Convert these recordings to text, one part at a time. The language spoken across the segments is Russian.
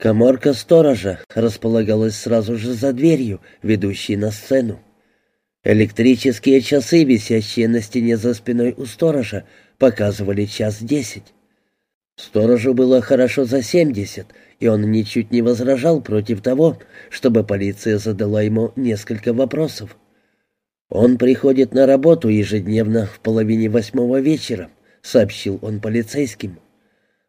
Коморка сторожа располагалась сразу же за дверью, ведущей на сцену. Электрические часы, висящие на стене за спиной у сторожа, показывали час десять. Сторожу было хорошо за семьдесят, и он ничуть не возражал против того, чтобы полиция задала ему несколько вопросов. «Он приходит на работу ежедневно в половине восьмого вечера», — сообщил он полицейским.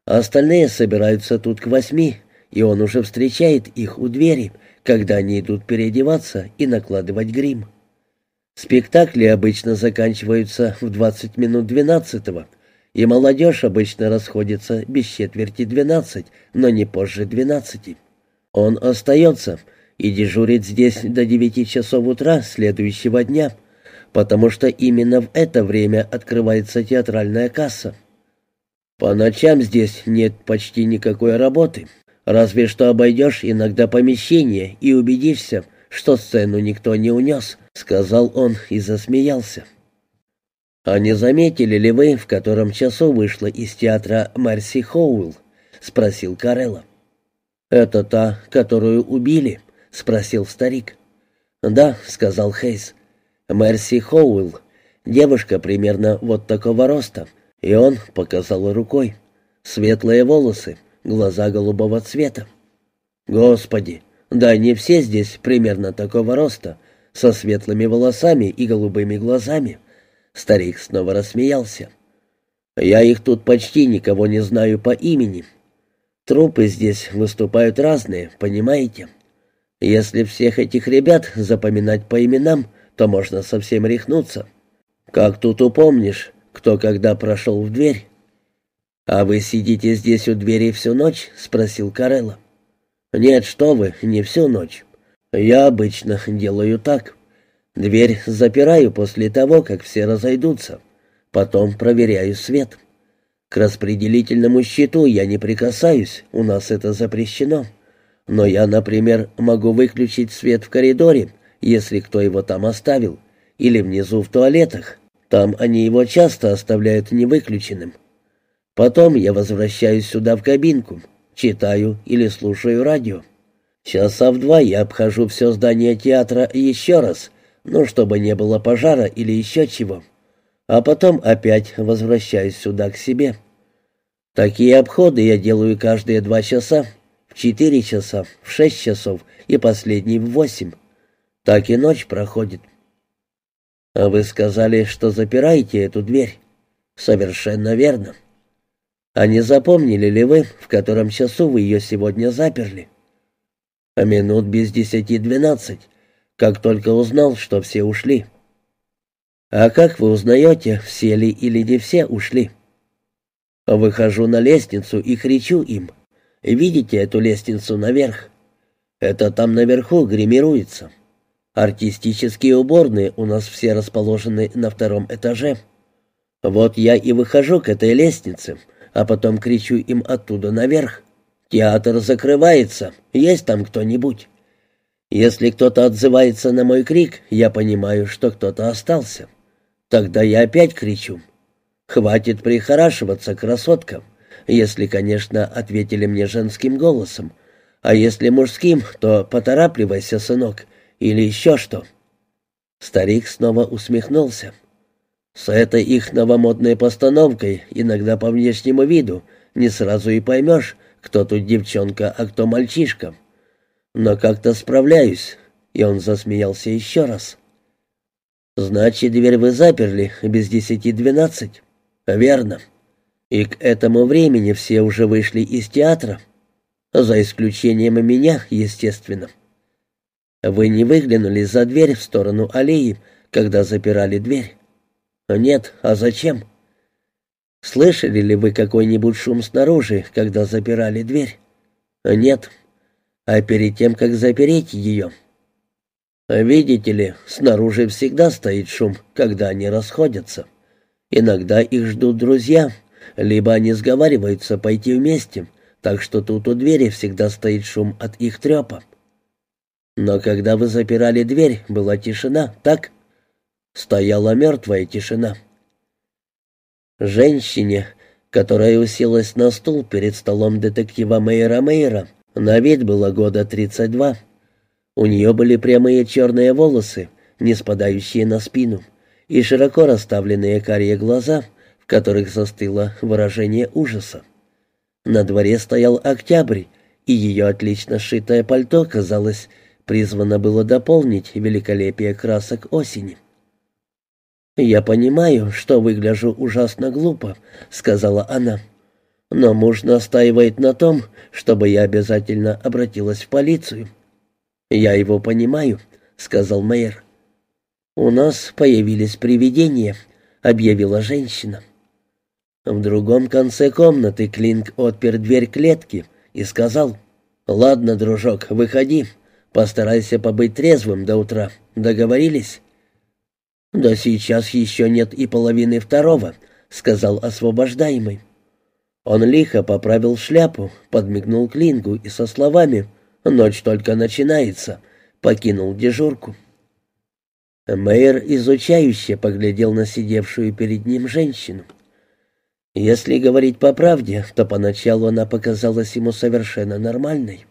«А остальные собираются тут к восьми, и он уже встречает их у двери, когда они идут переодеваться и накладывать грим». Спектакли обычно заканчиваются в 20 минут двенадцатого, и молодежь обычно расходится без четверти двенадцать, но не позже двенадцати. Он остается и дежурит здесь до девяти часов утра следующего дня, потому что именно в это время открывается театральная касса. По ночам здесь нет почти никакой работы, разве что обойдешь иногда помещение и убедишься, что сцену никто не унес, — сказал он и засмеялся. «А не заметили ли вы, в котором часу вышла из театра Мерси Хоуэлл?» — спросил Карелла. «Это та, которую убили?» — спросил старик. «Да», — сказал Хейс. «Мерси Хоуэлл. Девушка примерно вот такого роста». И он показал рукой. Светлые волосы, глаза голубого цвета. «Господи, да они все здесь примерно такого роста», со светлыми волосами и голубыми глазами. Старик снова рассмеялся. «Я их тут почти никого не знаю по имени. Трупы здесь выступают разные, понимаете? Если всех этих ребят запоминать по именам, то можно совсем рехнуться. Как тут упомнишь, кто когда прошел в дверь?» «А вы сидите здесь у двери всю ночь?» — спросил Карелла. «Нет, что вы, не всю ночь. «Я обычно делаю так. Дверь запираю после того, как все разойдутся. Потом проверяю свет. К распределительному щиту я не прикасаюсь, у нас это запрещено. Но я, например, могу выключить свет в коридоре, если кто его там оставил, или внизу в туалетах. Там они его часто оставляют невыключенным. Потом я возвращаюсь сюда в кабинку, читаю или слушаю радио. Часа в два я обхожу все здание театра еще раз, ну, чтобы не было пожара или еще чего. А потом опять возвращаюсь сюда к себе. Такие обходы я делаю каждые два часа, в четыре часа, в шесть часов и последний в восемь. Так и ночь проходит. А вы сказали, что запираете эту дверь? Совершенно верно. А не запомнили ли вы, в котором часу вы ее сегодня заперли? а минут без десяти двенадцать, как только узнал, что все ушли. А как вы узнаете, все ли или не все ушли? Выхожу на лестницу и кричу им. Видите эту лестницу наверх? Это там наверху гримируется. Артистические уборные у нас все расположены на втором этаже. Вот я и выхожу к этой лестнице, а потом кричу им оттуда наверх. Театр закрывается. Есть там кто-нибудь? Если кто-то отзывается на мой крик, я понимаю, что кто-то остался. Тогда я опять кричу. Хватит прихорашиваться, красотка. Если, конечно, ответили мне женским голосом. А если мужским, то поторапливайся, сынок, или еще что. Старик снова усмехнулся. С этой их новомодной постановкой, иногда по внешнему виду, не сразу и поймешь, кто тут девчонка, а кто мальчишка. Но как-то справляюсь, и он засмеялся еще раз. Значит, дверь вы заперли без десяти двенадцать? Верно. И к этому времени все уже вышли из театра, за исключением меня, естественно. Вы не выглянули за дверь в сторону аллеи, когда запирали дверь? Нет, а зачем? Слышали ли вы какой-нибудь шум снаружи, когда запирали дверь? Нет. А перед тем, как запереть ее? Видите ли, снаружи всегда стоит шум, когда они расходятся. Иногда их ждут друзья, либо они сговариваются пойти вместе, так что тут у двери всегда стоит шум от их трепа. Но когда вы запирали дверь, была тишина, так? Стояла мертвая тишина. Женщине, которая уселась на стул перед столом детектива Мейера Мейера, На вид было года 32. У нее были прямые черные волосы, не спадающие на спину, и широко расставленные карие глаза, в которых застыло выражение ужаса. На дворе стоял октябрь, и ее отлично сшитое пальто, казалось, призвано было дополнить великолепие красок осени. «Я понимаю, что выгляжу ужасно глупо», — сказала она. «Но муж настаивает на том, чтобы я обязательно обратилась в полицию». «Я его понимаю», — сказал мэр. «У нас появились привидения», — объявила женщина. В другом конце комнаты Клинк отпер дверь клетки и сказал, «Ладно, дружок, выходи, постарайся побыть трезвым до утра. Договорились?» «Да сейчас еще нет и половины второго», — сказал освобождаемый. Он лихо поправил шляпу, подмигнул Клингу и со словами «Ночь только начинается», покинул дежурку. Мэйр изучающе поглядел на сидевшую перед ним женщину. Если говорить по правде, то поначалу она показалась ему совершенно нормальной.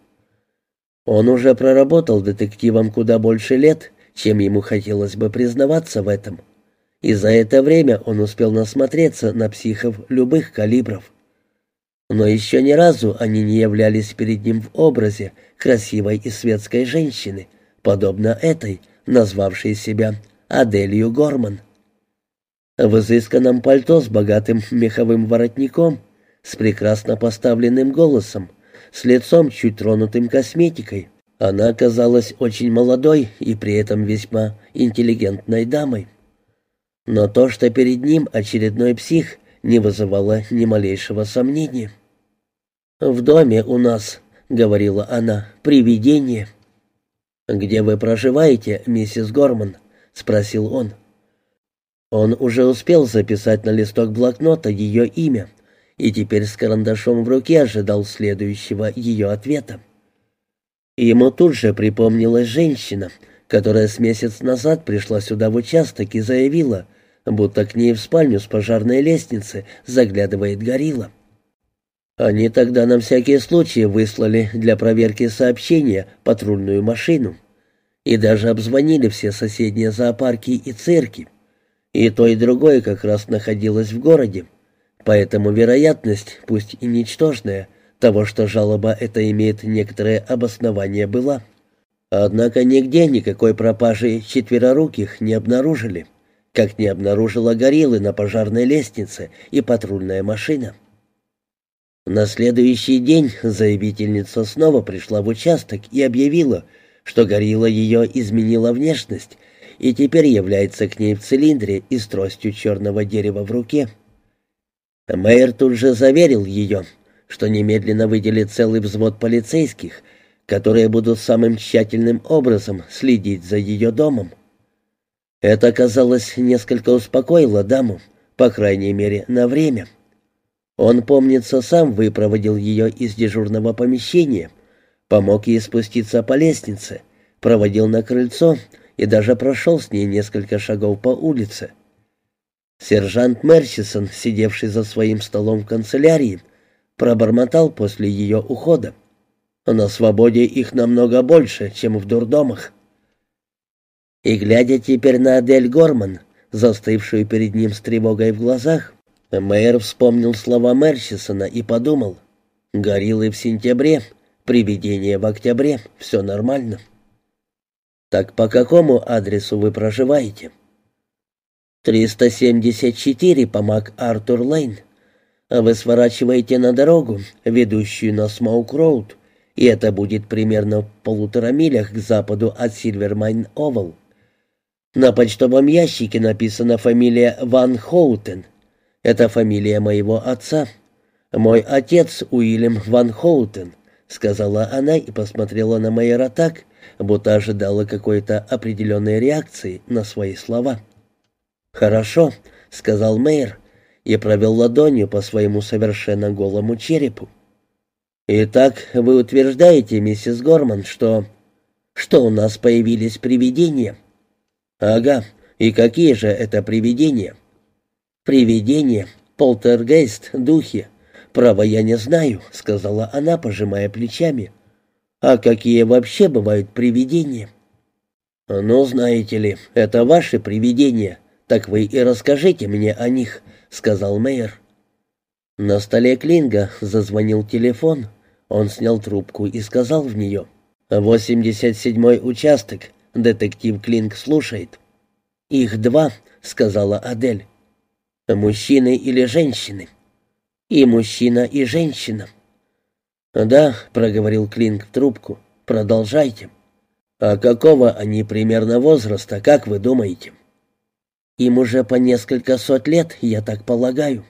Он уже проработал детективом куда больше лет, чем ему хотелось бы признаваться в этом. И за это время он успел насмотреться на психов любых калибров. Но еще ни разу они не являлись перед ним в образе красивой и светской женщины, подобно этой, назвавшей себя Аделью Горман в изысканном пальто с богатым меховым воротником, с прекрасно поставленным голосом, с лицом чуть тронутым косметикой. Она казалась очень молодой и при этом весьма интеллигентной дамой. Но то, что перед ним очередной псих, не вызывало ни малейшего сомнения. «В доме у нас», — говорила она, — «привидение». «Где вы проживаете, миссис Горман?» — спросил он. Он уже успел записать на листок блокнота ее имя и теперь с карандашом в руке ожидал следующего ее ответа. Ему тут же припомнилась женщина, которая с месяц назад пришла сюда в участок и заявила, будто к ней в спальню с пожарной лестницы заглядывает горилла. Они тогда на всякий случай выслали для проверки сообщения патрульную машину и даже обзвонили все соседние зоопарки и цирки. И то, и другое как раз находилось в городе. Поэтому вероятность, пусть и ничтожная, того, что жалоба эта имеет некоторое обоснование, была. Однако нигде никакой пропажи четвероруких не обнаружили, как не обнаружила гориллы на пожарной лестнице и патрульная машина. На следующий день заявительница снова пришла в участок и объявила, что горилла ее изменила внешность и теперь является к ней в цилиндре и с тростью черного дерева в руке. Мэйр тут же заверил ее, что немедленно выделит целый взвод полицейских, которые будут самым тщательным образом следить за ее домом. Это, казалось, несколько успокоило даму, по крайней мере, на время. Он, помнится, сам выпроводил ее из дежурного помещения, помог ей спуститься по лестнице, проводил на крыльцо и даже прошел с ней несколько шагов по улице. Сержант Мерсисон, сидевший за своим столом в канцелярии, пробормотал после ее ухода. На свободе их намного больше, чем в дурдомах. И, глядя теперь на Адель Горман, застывшую перед ним с тревогой в глазах, мэр вспомнил слова Мерсисона и подумал, «Гориллы в сентябре, привидения в октябре, все нормально». «Так по какому адресу вы проживаете?» «374 по МакАртур-Лейн. Вы сворачиваете на дорогу, ведущую на Смоук-Роуд, и это будет примерно в полутора милях к западу от Сильвермайн-Овал. На почтовом ящике написана фамилия Ван Хоутен. Это фамилия моего отца. Мой отец Уильям Ван Хоутен», — сказала она и посмотрела на Майера так, будто ожидала какой-то определенной реакции на свои слова. «Хорошо», — сказал мэр и провел ладонью по своему совершенно голому черепу. «Итак, вы утверждаете, миссис Горман, что... что у нас появились привидения?» «Ага, и какие же это привидения?» «Привидения, полтергейст, духи. Право, я не знаю», — сказала она, пожимая плечами. А какие вообще бывают привидения?» «Ну, знаете ли, это ваши привидения, так вы и расскажите мне о них», — сказал мэр. На столе Клинга зазвонил телефон. Он снял трубку и сказал в нее. «Восемьдесят седьмой участок. Детектив Клинг слушает». «Их два», — сказала Адель. «Мужчины или женщины?» «И мужчина, и женщина». «Да», — проговорил Клинг в трубку. «Продолжайте». «А какого они примерно возраста, как вы думаете?» «Им уже по несколько сот лет, я так полагаю».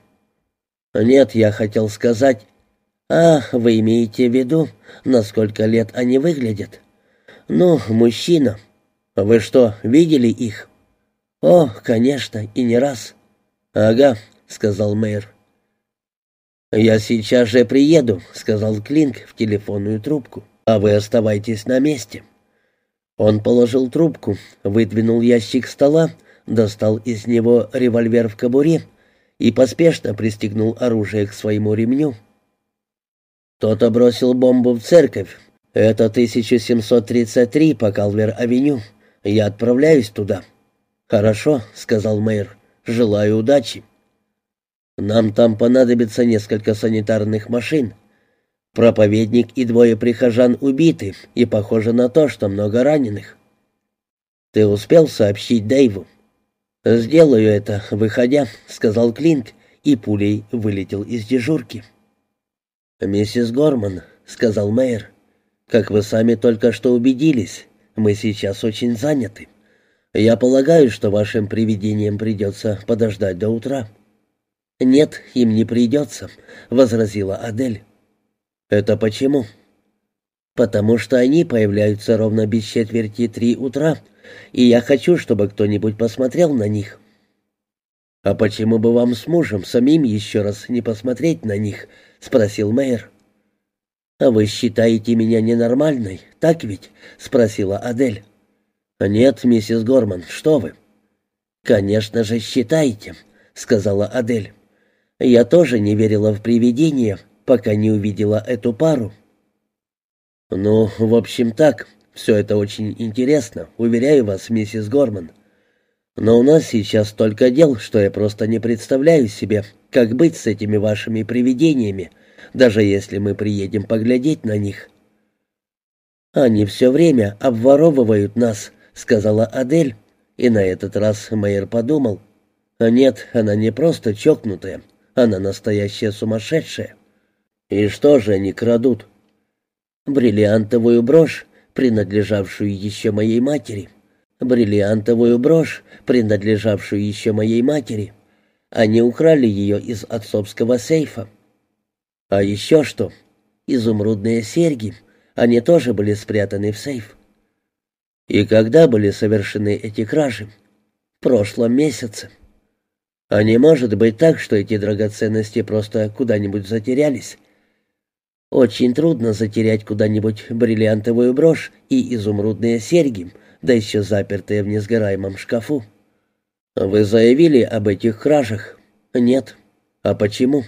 «Нет, я хотел сказать...» «А, вы имеете в виду, насколько лет они выглядят?» «Ну, мужчина. Вы что, видели их?» «О, конечно, и не раз». «Ага», — сказал мэр. «Я сейчас же приеду», — сказал Клинк в телефонную трубку. «А вы оставайтесь на месте». Он положил трубку, выдвинул ящик стола, достал из него револьвер в кобуре и поспешно пристегнул оружие к своему ремню. Кто-то бросил бомбу в церковь. Это 1733 по Калвер-авеню. Я отправляюсь туда. Хорошо, сказал мэр. Желаю удачи. Нам там понадобится несколько санитарных машин. Проповедник и двое прихожан убиты, и похоже на то, что много раненых. Ты успел сообщить Дэйву? Сделаю это, выходя, сказал Клинк, и пулей вылетел из дежурки. Миссис Горман, сказал мэр, как вы сами только что убедились, мы сейчас очень заняты. Я полагаю, что вашим привидениям придется подождать до утра. Нет, им не придется, возразила Адель. «Это почему?» «Потому что они появляются ровно без четверти три утра, и я хочу, чтобы кто-нибудь посмотрел на них». «А почему бы вам с мужем самим еще раз не посмотреть на них?» — спросил мэр. «А вы считаете меня ненормальной, так ведь?» — спросила Адель. «Нет, миссис Горман, что вы?» «Конечно же, считаете», — сказала Адель. «Я тоже не верила в привидения, пока не увидела эту пару. «Ну, в общем, так. Все это очень интересно, уверяю вас, миссис Горман. Но у нас сейчас столько дел, что я просто не представляю себе, как быть с этими вашими привидениями, даже если мы приедем поглядеть на них». «Они все время обворовывают нас», — сказала Адель, и на этот раз мэр подумал. «А нет, она не просто чокнутая, она настоящая сумасшедшая». «И что же они крадут?» «Бриллиантовую брошь, принадлежавшую еще моей матери. Бриллиантовую брошь, принадлежавшую еще моей матери. Они украли ее из отцовского сейфа. А еще что? Изумрудные серьги. Они тоже были спрятаны в сейф. И когда были совершены эти кражи? В прошлом месяце. А не может быть так, что эти драгоценности просто куда-нибудь затерялись?» Очень трудно затерять куда-нибудь бриллиантовую брошь и изумрудные серьги, да еще запертые в несгораемом шкафу. Вы заявили об этих кражах? Нет. А почему?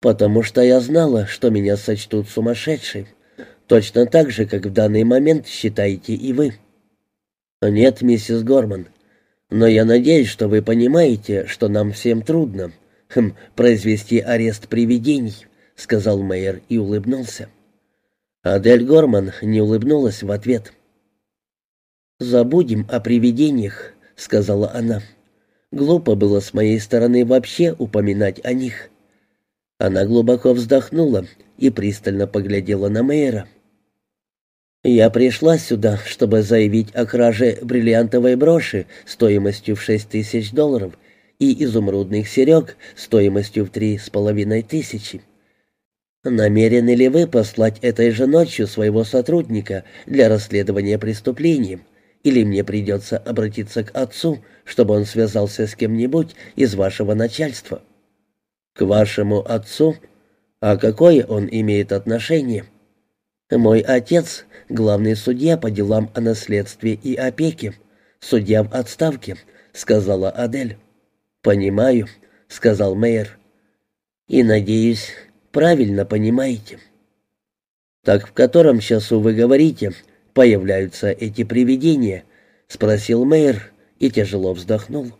Потому что я знала, что меня сочтут сумасшедшей. Точно так же, как в данный момент считаете и вы. Нет, миссис Горман. Но я надеюсь, что вы понимаете, что нам всем трудно хм, произвести арест привидений сказал Мейер и улыбнулся. Адель Горман не улыбнулась в ответ. «Забудем о привидениях», — сказала она. «Глупо было с моей стороны вообще упоминать о них». Она глубоко вздохнула и пристально поглядела на Мейера. «Я пришла сюда, чтобы заявить о краже бриллиантовой броши стоимостью в шесть тысяч долларов и изумрудных серег стоимостью в три с половиной тысячи. Намерены ли вы послать этой же ночью своего сотрудника для расследования преступления? Или мне придется обратиться к отцу, чтобы он связался с кем-нибудь из вашего начальства? К вашему отцу? А какое он имеет отношение? Мой отец — главный судья по делам о наследстве и опеке, судья в отставке, — сказала Адель. «Понимаю», — сказал мэр. «И надеюсь, правильно понимаете». «Так в котором часу вы говорите, появляются эти привидения?» — спросил мэр и тяжело вздохнул.